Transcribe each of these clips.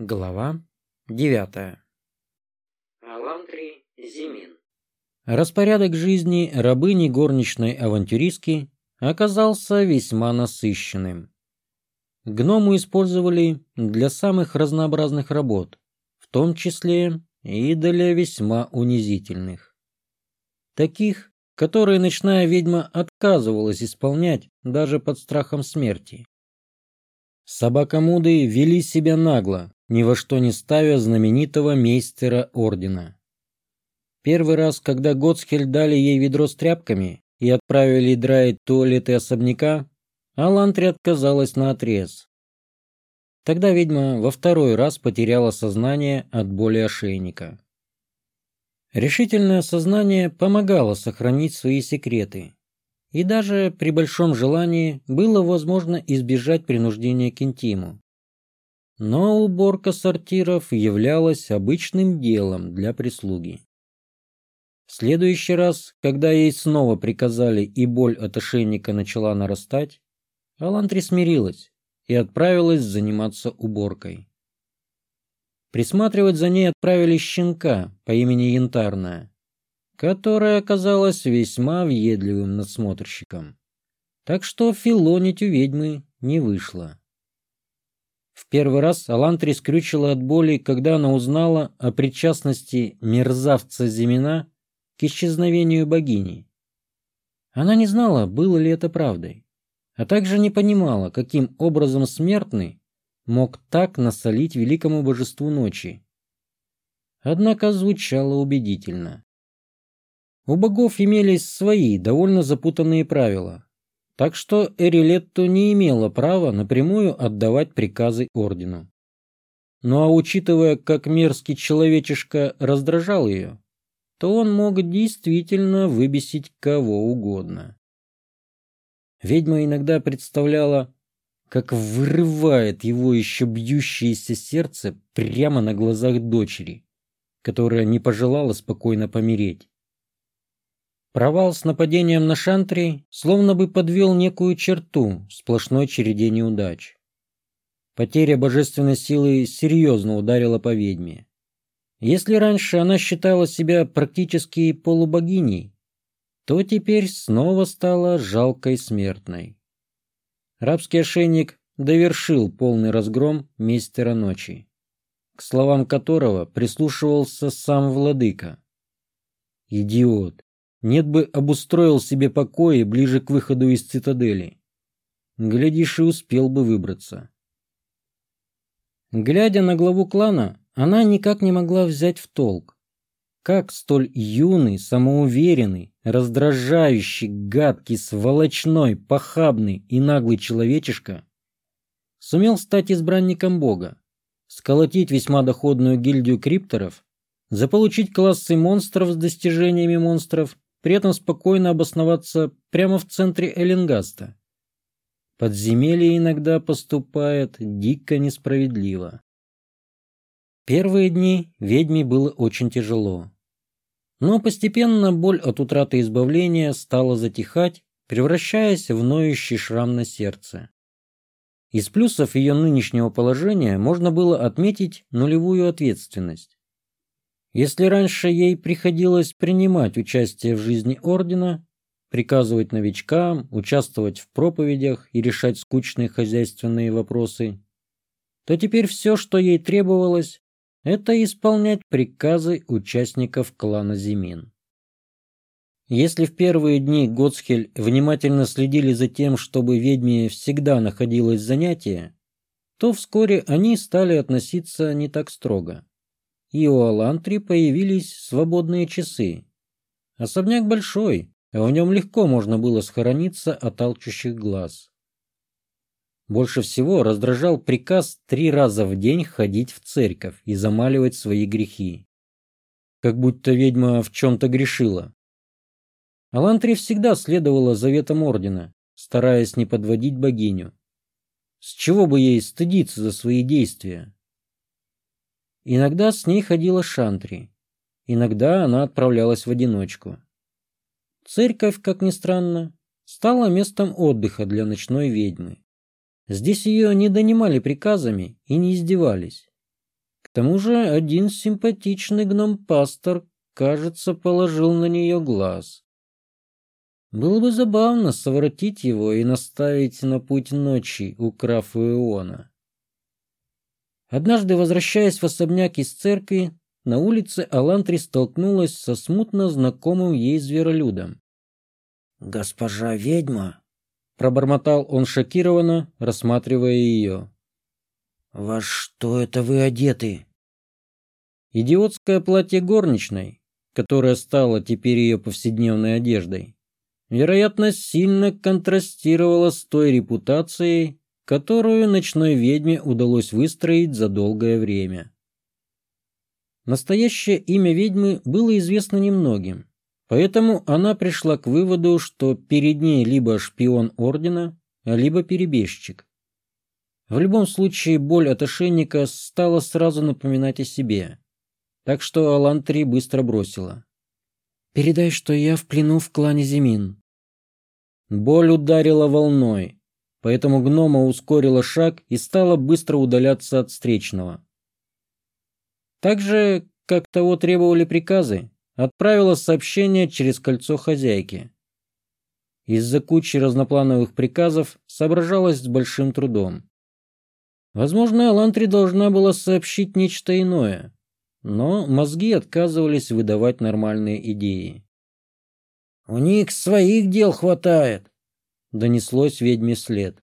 Глава девятая. Алантри Зимин. Распорядок жизни рабыни горничной авантюристки оказался весьма насыщенным. Гному использовали для самых разнообразных работ, в том числе и для весьма унизительных. Таких, которые ночная ведьма отказывалась исполнять даже под страхом смерти. Собакомуды вели себя нагло, ни во что не ставя знаменитого мейстера ордена. Первый раз, когда Готсхель дали ей ведро с тряпками и отправили драить туалеты особняка, Алантри отказалась на отрез. Тогда ведьма во второй раз потеряла сознание от боли ошейника. Решительное сознание помогало сохранить свои секреты, и даже при большом желании было возможно избежать принуждения к интиму. Но уборка сортиров являлась обычным делом для прислуги. В следующий раз, когда ей снова приказали и боль от ошейника начала нарастать, Алантри смирилась и отправилась заниматься уборкой. Присматривать за ней отправили щенка по имени Янтарная, которая оказалась весьма въедливым надсмотрщиком. Так что филонить у ведьмы не вышло. В первый раз Алантри скрючила от боли, когда она узнала о причастности мерзавца Зимина к исчезновению богини. Она не знала, было ли это правдой, а также не понимала, каким образом смертный мог так насолить великому божеству ночи. Однако звучало убедительно. У богов имелись свои довольно запутанные правила, так что Эрилетто не имела права напрямую отдавать приказы ордену. Ну а учитывая, как мерзкий человечишка раздражал ее, то он мог действительно выбесить кого угодно. Ведьма иногда представляла, как вырывает его еще бьющееся сердце прямо на глазах дочери, которая не пожелала спокойно помереть. Провал с нападением на Шантри словно бы подвел некую черту в сплошной череде неудач. Потеря божественной силы серьезно ударила по ведьме. Если раньше она считала себя практически полубогиней, то теперь снова стала жалкой смертной. Рабский ошейник довершил полный разгром мистера ночи, к словам которого прислушивался сам владыка. Идиот! Нет бы обустроил себе покои ближе к выходу из цитадели. Глядишь, и успел бы выбраться. Глядя на главу клана, она никак не могла взять в толк, как столь юный, самоуверенный, раздражающий, гадкий, сволочной, похабный и наглый человечишка сумел стать избранником бога, сколотить весьма доходную гильдию крипторов, заполучить классы монстров с достижениями монстров, при этом спокойно обосноваться прямо в центре Эллингаста. Подземелье иногда поступает дико несправедливо. Первые дни ведьме было очень тяжело. Но постепенно боль от утраты избавления стала затихать, превращаясь в ноющий шрам на сердце. Из плюсов ее нынешнего положения можно было отметить нулевую ответственность. Если раньше ей приходилось принимать участие в жизни ордена, приказывать новичкам, участвовать в проповедях и решать скучные хозяйственные вопросы, то теперь все, что ей требовалось, это исполнять приказы участников клана Зимин. Если в первые дни Гоцхель внимательно следили за тем, чтобы ведьме всегда находилось занятие, то вскоре они стали относиться не так строго. И у Алантри появились свободные часы. Особняк большой, а в нем легко можно было схорониться от алчущих глаз. Больше всего раздражал приказ три раза в день ходить в церковь и замаливать свои грехи. Как будто ведьма в чем-то грешила. Алантри всегда следовала заветам ордена, стараясь не подводить богиню. С чего бы ей стыдиться за свои действия? Иногда с ней ходила Шантри, иногда она отправлялась в одиночку. Церковь, как ни странно, стала местом отдыха для ночной ведьмы. Здесь ее не донимали приказами и не издевались. тому же один симпатичный гном-пастор, кажется, положил на нее глаз. Было бы забавно совратить его и наставить на путь ночи, у Иона. Однажды, возвращаясь в особняк из церкви, на улице Алантри столкнулась со смутно знакомым ей зверолюдом. «Госпожа ведьма?» — пробормотал он шокированно, рассматривая ее. «Во что это вы одеты?» Идиотское платье горничной, которое стало теперь ее повседневной одеждой, вероятно, сильно контрастировало с той репутацией, которую ночной ведьме удалось выстроить за долгое время. Настоящее имя ведьмы было известно немногим, поэтому она пришла к выводу, что перед ней либо шпион ордена, либо перебежчик. В любом случае боль от ошейника стала сразу напоминать о себе, так что Алан-3 быстро бросила. «Передай, что я в плену в клане Зимин». Боль ударила волной, поэтому гнома ускорила шаг и стала быстро удаляться от встречного. Так же, как того требовали приказы, отправила сообщение через кольцо хозяйки. Из-за кучи разноплановых приказов соображалась с большим трудом. Возможно, Алантри должна была сообщить нечто иное, но мозги отказывались выдавать нормальные идеи. «У них своих дел хватает», — донеслось ведьме след.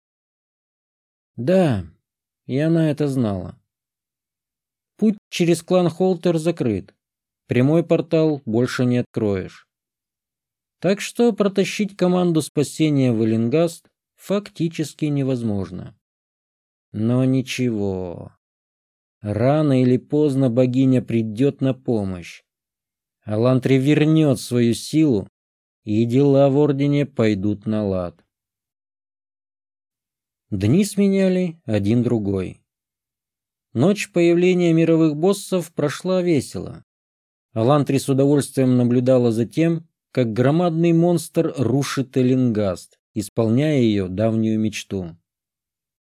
Да, и она это знала. Путь через клан Холтер закрыт. Прямой портал больше не откроешь. Так что протащить команду спасения в Эллингаст фактически невозможно. Но ничего. Рано или поздно богиня придет на помощь. Алантри вернет свою силу, и дела в Ордене пойдут на лад. Дни сменяли один другой. Ночь появления мировых боссов прошла весело. Алантри с удовольствием наблюдала за тем, как громадный монстр рушит Эллингаст, исполняя ее давнюю мечту.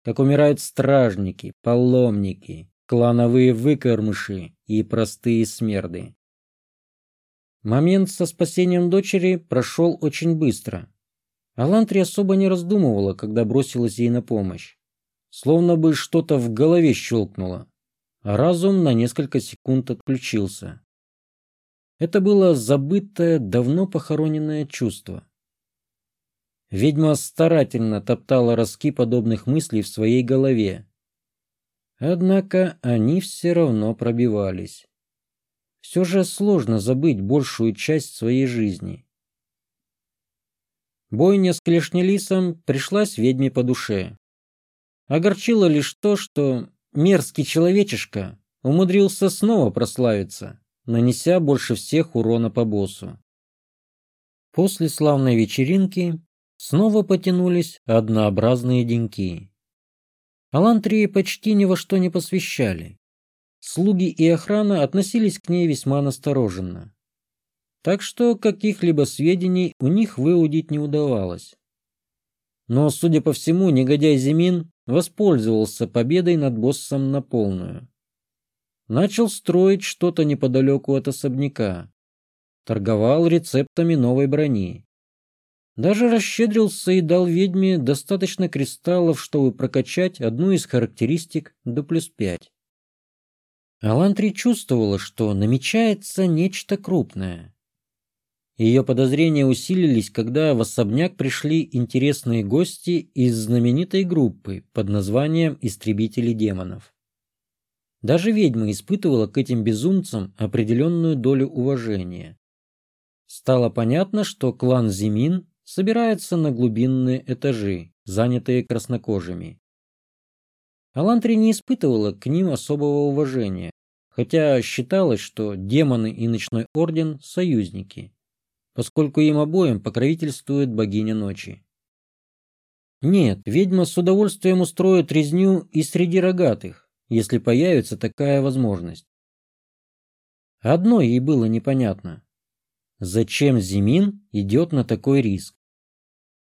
Как умирают стражники, паломники, клановые выкормыши и простые смерды. Момент со спасением дочери прошел очень быстро. Алантри особо не раздумывала, когда бросилась ей на помощь словно бы что-то в голове щелкнуло, а разум на несколько секунд отключился. Это было забытое, давно похороненное чувство. Ведьма старательно топтала ростки подобных мыслей в своей голове. Однако они все равно пробивались. Все же сложно забыть большую часть своей жизни. Бойня с клешнелисом пришлась ведьме по душе. Огорчило лишь то, что мерзкий человечишка умудрился снова прославиться, нанеся больше всех урона по боссу. После славной вечеринки снова потянулись однообразные деньки. Алантрии почти ни во что не посвящали. Слуги и охрана относились к ней весьма настороженно. Так что каких-либо сведений у них выудить не удавалось. Но, судя по всему, негодяй Зимин воспользовался победой над боссом на полную. Начал строить что-то неподалеку от особняка. Торговал рецептами новой брони. Даже расщедрился и дал ведьме достаточно кристаллов, чтобы прокачать одну из характеристик до плюс пять. Алантри чувствовала, что намечается нечто крупное. Ее подозрения усилились, когда в особняк пришли интересные гости из знаменитой группы под названием «Истребители демонов». Даже ведьма испытывала к этим безумцам определенную долю уважения. Стало понятно, что клан Зимин собирается на глубинные этажи, занятые краснокожими. Алантри не испытывала к ним особого уважения, хотя считалось, что демоны и ночной орден – союзники поскольку им обоим покровительствует богиня ночи. Нет, ведьма с удовольствием устроит резню и среди рогатых, если появится такая возможность. Одно ей было непонятно. Зачем Зимин идет на такой риск?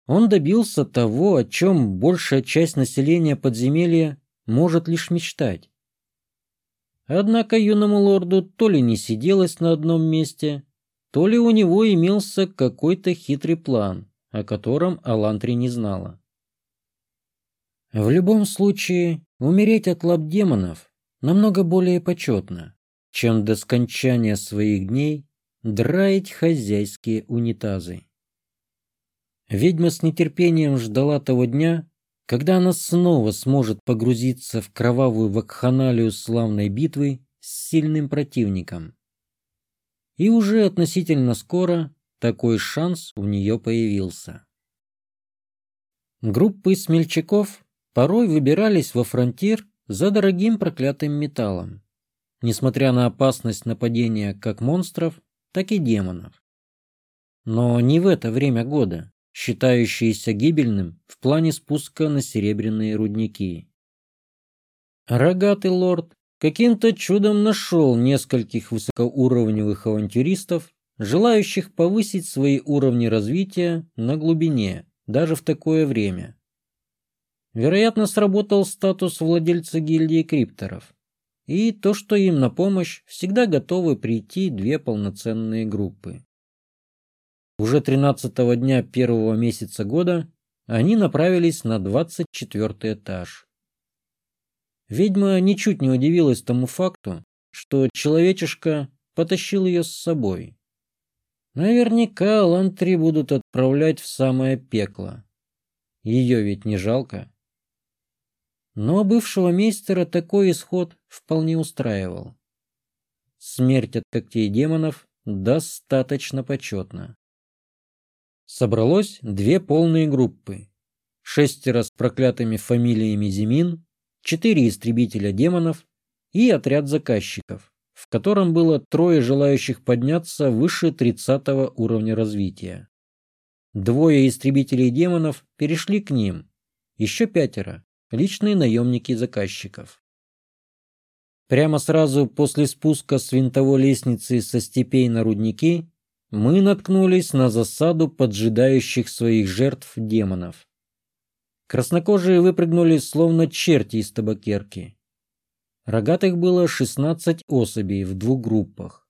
Он добился того, о чем большая часть населения подземелья может лишь мечтать. Однако юному лорду то ли не сиделось на одном месте, то ли у него имелся какой-то хитрый план, о котором Алантри не знала. В любом случае, умереть от лап демонов намного более почетно, чем до скончания своих дней драить хозяйские унитазы. Ведьма с нетерпением ждала того дня, когда она снова сможет погрузиться в кровавую вакханалию славной битвы с сильным противником. И уже относительно скоро такой шанс у нее появился. Группы смельчаков порой выбирались во фронтир за дорогим проклятым металлом, несмотря на опасность нападения как монстров, так и демонов. Но не в это время года, считающееся гибельным в плане спуска на серебряные рудники. Рогатый лорд каким-то чудом нашел нескольких высокоуровневых авантюристов, желающих повысить свои уровни развития на глубине, даже в такое время. Вероятно, сработал статус владельца гильдии крипторов. И то, что им на помощь всегда готовы прийти две полноценные группы. Уже 13 дня первого месяца года они направились на 24 этаж. Ведьма ничуть не удивилась тому факту, что человечишка потащил ее с собой. Наверняка Лантри будут отправлять в самое пекло. Ее ведь не жалко. Но бывшего мейстера такой исход вполне устраивал. Смерть от когтей демонов достаточно почетна. Собралось две полные группы. Шестеро с проклятыми фамилиями Зимин четыре истребителя демонов и отряд заказчиков, в котором было трое желающих подняться выше 30 уровня развития. Двое истребителей демонов перешли к ним, еще пятеро – личные наемники заказчиков. Прямо сразу после спуска с винтовой лестницы со степей на рудники мы наткнулись на засаду поджидающих своих жертв демонов. Краснокожие выпрыгнули, словно черти из табакерки. Рогатых было 16 особей в двух группах.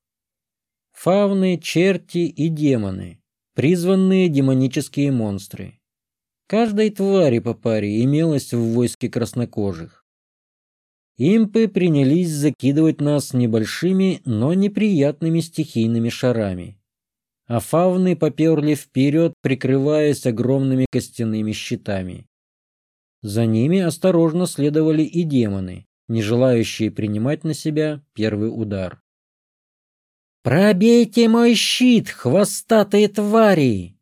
Фавны, черти и демоны, призванные демонические монстры. Каждой твари по паре имелось в войске краснокожих. Импы принялись закидывать нас небольшими, но неприятными стихийными шарами. А фавны поперли вперед, прикрываясь огромными костяными щитами. За ними осторожно следовали и демоны, не желающие принимать на себя первый удар. «Пробейте мой щит, хвостатые твари!»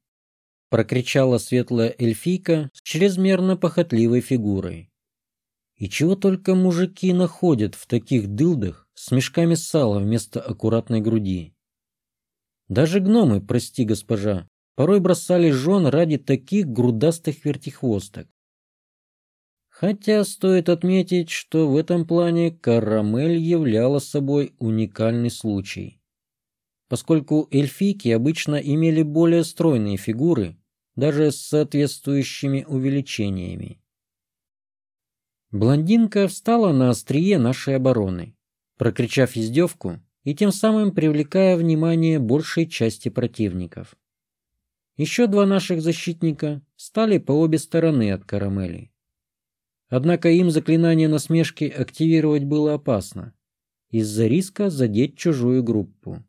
прокричала светлая эльфийка с чрезмерно похотливой фигурой. И чего только мужики находят в таких дылдах с мешками сала вместо аккуратной груди. Даже гномы, прости госпожа, порой бросали жен ради таких грудастых вертихвосток. Хотя стоит отметить, что в этом плане карамель являла собой уникальный случай. Поскольку эльфийки обычно имели более стройные фигуры, даже с соответствующими увеличениями. Блондинка встала на острие нашей обороны, прокричав издевку и тем самым привлекая внимание большей части противников. Еще два наших защитника стали по обе стороны от карамели. Однако им заклинание насмешки активировать было опасно, из-за риска задеть чужую группу.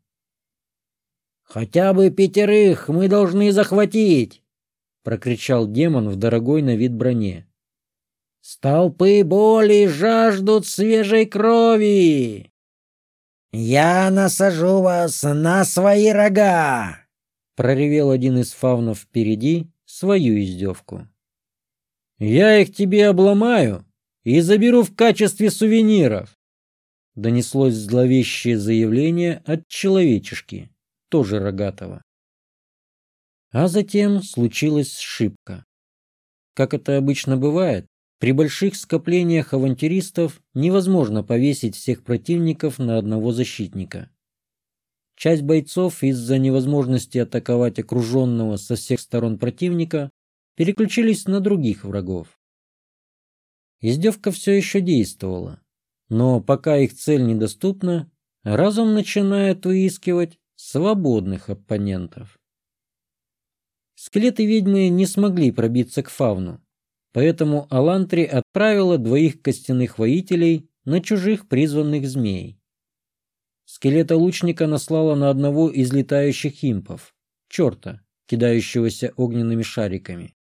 «Хотя бы пятерых мы должны захватить!» — прокричал демон в дорогой на вид броне. «Столпы боли жаждут свежей крови!» «Я насажу вас на свои рога!» — проревел один из фавнов впереди свою издевку. Я их тебе обломаю и заберу в качестве сувениров. Донеслось зловещее заявление от человечешки, тоже рогатого. А затем случилась ошибка. Как это обычно бывает, при больших скоплениях авантюристов невозможно повесить всех противников на одного защитника. Часть бойцов из-за невозможности атаковать окруженного со всех сторон противника переключились на других врагов. Издевка все еще действовала, Но пока их цель недоступна, разум начинает выискивать свободных оппонентов. Скелеты ведьмы не смогли пробиться к фауну, поэтому Алантри отправила двоих костяных воителей на чужих призванных змей. Скелета лучника наслала на одного из летающих импов, черта, кидающегося огненными шариками.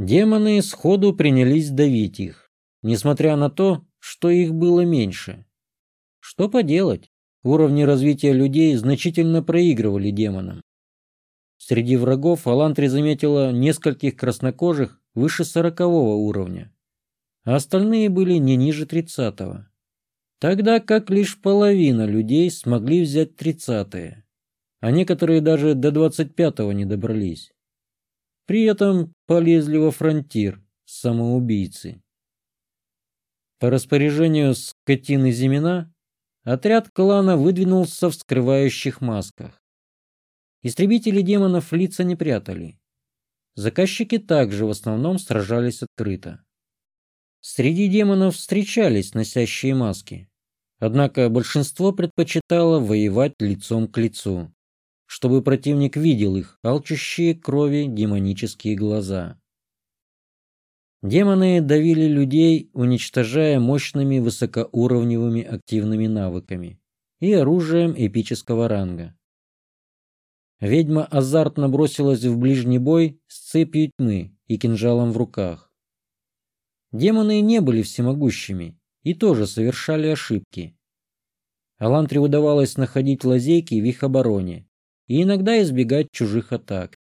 Демоны сходу принялись давить их, несмотря на то, что их было меньше. Что поделать, уровни развития людей значительно проигрывали демонам. Среди врагов Алантри заметила нескольких краснокожих выше сорокового уровня, а остальные были не ниже тридцатого. Тогда как лишь половина людей смогли взять тридцатые, а некоторые даже до двадцать пятого не добрались. При этом полезли во фронтир самоубийцы. По распоряжению скотины Зимина отряд клана выдвинулся в скрывающих масках. Истребители демонов лица не прятали. Заказчики также в основном сражались открыто. Среди демонов встречались носящие маски. Однако большинство предпочитало воевать лицом к лицу, чтобы противник видел их алчущие крови демонические глаза. Демоны давили людей, уничтожая мощными высокоуровневыми активными навыками и оружием эпического ранга. Ведьма азартно бросилась в ближний бой с цепью тьмы и кинжалом в руках. Демоны не были всемогущими и тоже совершали ошибки. Алантре удавалось находить лазейки в их обороне и иногда избегать чужих атак.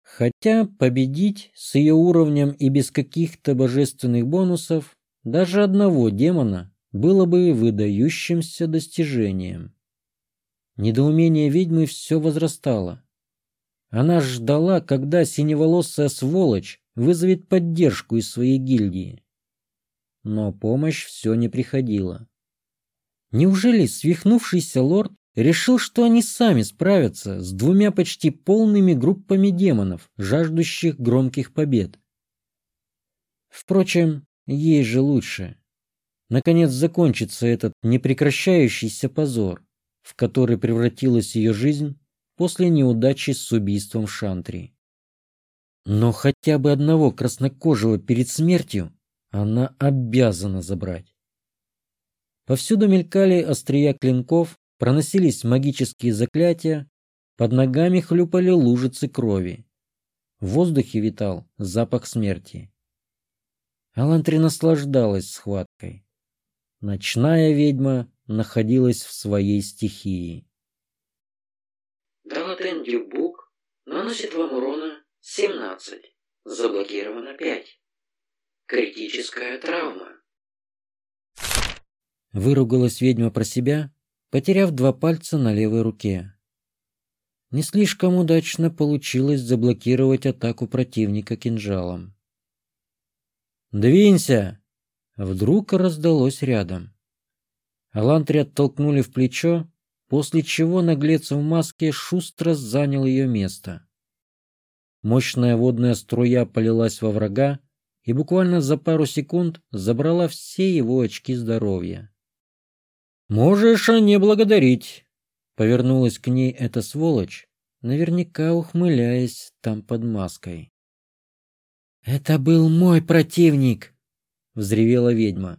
Хотя победить с ее уровнем и без каких-то божественных бонусов даже одного демона было бы выдающимся достижением. Недоумение ведьмы все возрастало. Она ждала, когда синеволосая сволочь вызовет поддержку из своей гильдии. Но помощь все не приходила. Неужели свихнувшийся лорд решил, что они сами справятся с двумя почти полными группами демонов, жаждущих громких побед? Впрочем, ей же лучше. Наконец закончится этот непрекращающийся позор в который превратилась ее жизнь после неудачи с убийством Шантри. Но хотя бы одного краснокожего перед смертью она обязана забрать. Повсюду мелькали острия клинков, проносились магические заклятия, под ногами хлюпали лужицы крови. В воздухе витал запах смерти. Алантри наслаждалась схваткой. Ночная ведьма находилась в своей стихии. Далатен Дюбук наносит вам урона 17. Заблокировано 5. Критическая травма. Выругалась ведьма про себя, потеряв два пальца на левой руке. Не слишком удачно получилось заблокировать атаку противника кинжалом. «Двинься!» Вдруг раздалось рядом. Алантри оттолкнули в плечо, после чего наглец в маске шустро занял ее место. Мощная водная струя полилась во врага и буквально за пару секунд забрала все его очки здоровья. «Можешь не благодарить», — повернулась к ней эта сволочь, наверняка ухмыляясь там под маской. «Это был мой противник!» — взревела ведьма.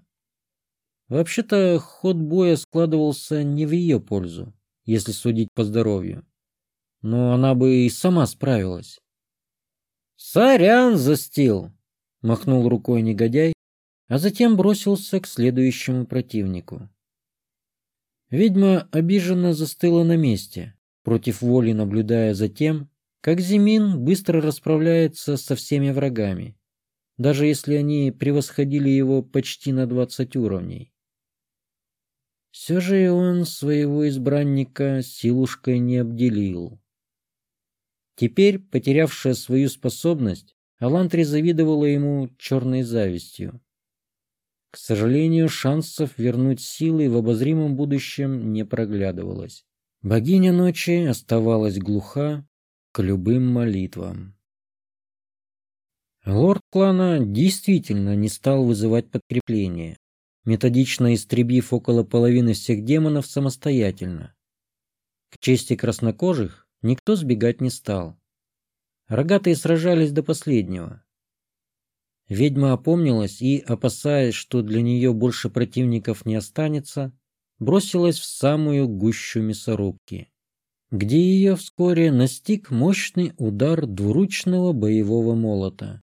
Вообще-то ход боя складывался не в ее пользу, если судить по здоровью. Но она бы и сама справилась. «Сорян, застил!» — махнул рукой негодяй, а затем бросился к следующему противнику. Ведьма обиженно застыла на месте, против воли наблюдая за тем, как Зимин быстро расправляется со всеми врагами, даже если они превосходили его почти на двадцать уровней. Все же и он своего избранника силушкой не обделил. Теперь, потерявшая свою способность, Алантри завидовала ему черной завистью. К сожалению, шансов вернуть силы в обозримом будущем не проглядывалось. Богиня ночи оставалась глуха к любым молитвам. Лорд клана действительно не стал вызывать подкрепление методично истребив около половины всех демонов самостоятельно. К чести краснокожих никто сбегать не стал. Рогатые сражались до последнего. Ведьма опомнилась и, опасаясь, что для нее больше противников не останется, бросилась в самую гущу мясорубки, где ее вскоре настиг мощный удар двуручного боевого молота,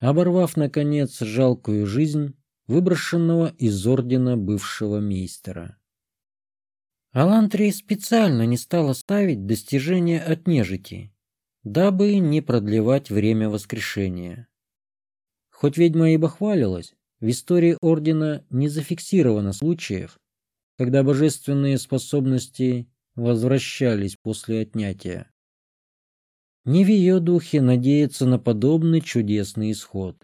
оборвав, наконец, жалкую жизнь выброшенного из ордена бывшего мейстера. Алантрия специально не стала ставить достижения от нежити, дабы не продлевать время воскрешения. Хоть ведьма и бахвалилась, в истории ордена не зафиксировано случаев, когда божественные способности возвращались после отнятия. Не в ее духе надеяться на подобный чудесный исход.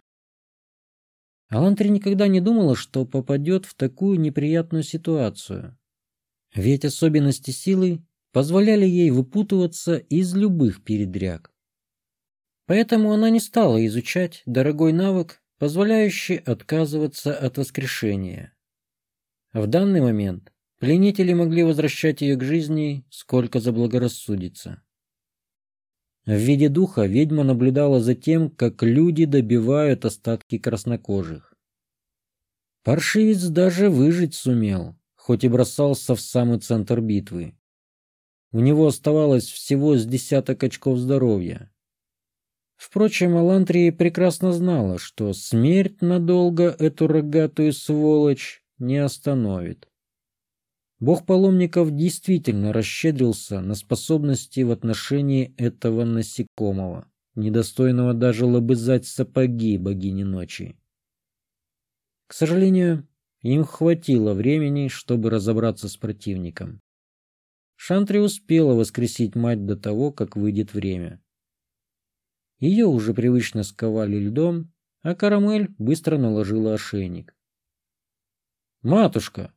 Алантри никогда не думала, что попадет в такую неприятную ситуацию. Ведь особенности силы позволяли ей выпутываться из любых передряг. Поэтому она не стала изучать дорогой навык, позволяющий отказываться от воскрешения. В данный момент пленители могли возвращать ее к жизни, сколько заблагорассудится. В виде духа ведьма наблюдала за тем, как люди добивают остатки краснокожих. Паршивец даже выжить сумел, хоть и бросался в самый центр битвы. У него оставалось всего с десяток очков здоровья. Впрочем, Алантрия прекрасно знала, что смерть надолго эту рогатую сволочь не остановит. Бог паломников действительно расщедрился на способности в отношении этого насекомого, недостойного даже лобызать сапоги богини ночи. К сожалению, им хватило времени, чтобы разобраться с противником. Шантри успела воскресить мать до того, как выйдет время. Ее уже привычно сковали льдом, а Карамель быстро наложила ошейник. «Матушка!»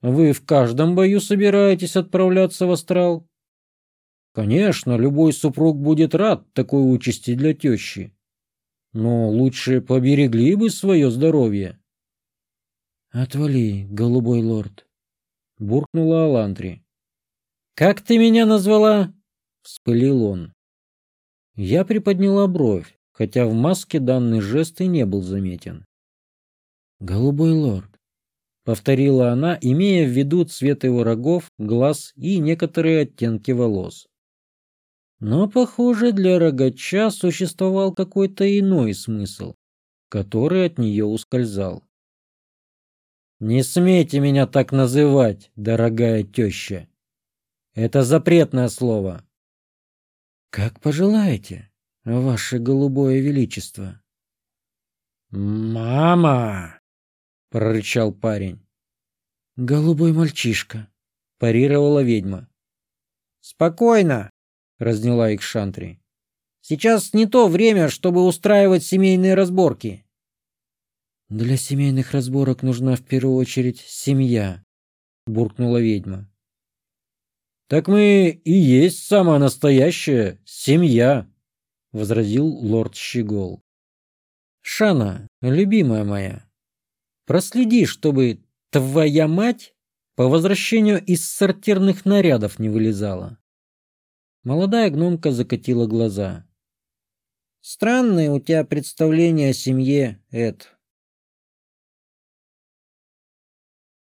Вы в каждом бою собираетесь отправляться в астрал? Конечно, любой супруг будет рад такой участи для тещи. Но лучше поберегли бы свое здоровье. Отвали, голубой лорд, буркнула Алантри. Как ты меня назвала? вспылил он. Я приподняла бровь, хотя в маске данный жест и не был заметен. Голубой лорд, повторила она, имея в виду цвет его рогов, глаз и некоторые оттенки волос. Но, похоже, для рогача существовал какой-то иной смысл, который от нее ускользал. «Не смейте меня так называть, дорогая теща. Это запретное слово». «Как пожелаете, ваше голубое величество». «Мама!» — прорычал парень. «Голубой мальчишка», — парировала ведьма. «Спокойно», — разняла их Шантри. «Сейчас не то время, чтобы устраивать семейные разборки». «Для семейных разборок нужна в первую очередь семья», — буркнула ведьма. «Так мы и есть самая настоящая семья», — возразил лорд Щегол. «Шана, любимая моя, Проследи, чтобы твоя мать по возвращению из сортирных нарядов не вылезала. Молодая гномка закатила глаза. Странное у тебя представление о семье, Эд.